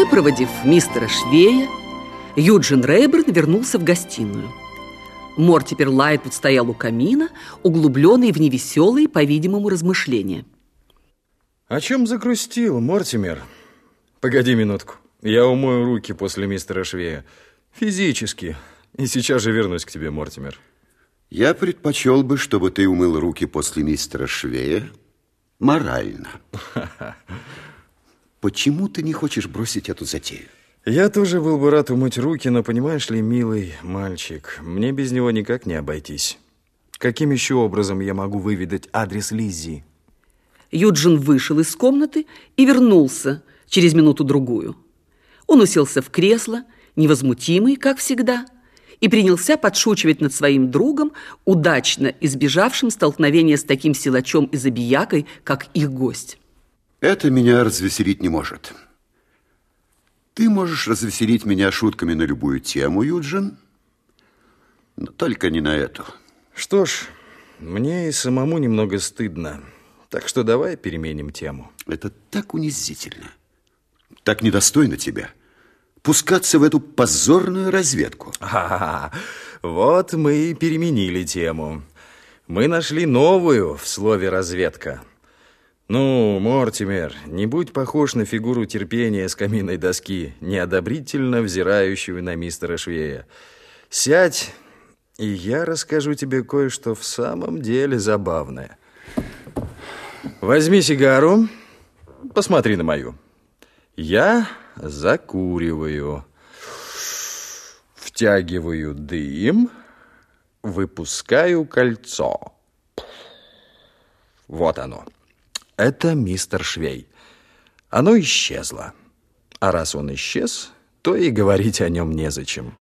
Выпроводив мистера Швея, Юджин Рейберн вернулся в гостиную. Мортипер Лайтвуд стоял у камина, углубленный в невеселые, по-видимому, размышления. О чем загрустил, Мортимер? Погоди минутку. Я умою руки после мистера Швея. Физически. И сейчас же вернусь к тебе, Мортимер. Я предпочел бы, чтобы ты умыл руки после мистера Швея морально. Почему ты не хочешь бросить эту затею? Я тоже был бы рад умыть руки, но понимаешь ли, милый мальчик, мне без него никак не обойтись. Каким еще образом я могу выведать адрес Лиззи? Юджин вышел из комнаты и вернулся через минуту-другую. Он уселся в кресло, невозмутимый, как всегда, и принялся подшучивать над своим другом, удачно избежавшим столкновения с таким силачом и забиякой, как их гость. Это меня развеселить не может. Ты можешь развеселить меня шутками на любую тему, Юджин, но только не на эту. Что ж, мне и самому немного стыдно. Так что давай переменим тему. Это так унизительно. Так недостойно тебя. Пускаться в эту позорную разведку. А, -а, -а вот мы и переменили тему. Мы нашли новую в слове «разведка». Ну, Мортимер, не будь похож на фигуру терпения с каминной доски, неодобрительно взирающую на мистера Швея. Сядь, и я расскажу тебе кое-что в самом деле забавное. Возьми сигару, посмотри на мою. Я закуриваю, втягиваю дым, выпускаю кольцо. Вот оно. Это мистер Швей. Оно исчезло. А раз он исчез, то и говорить о нем незачем.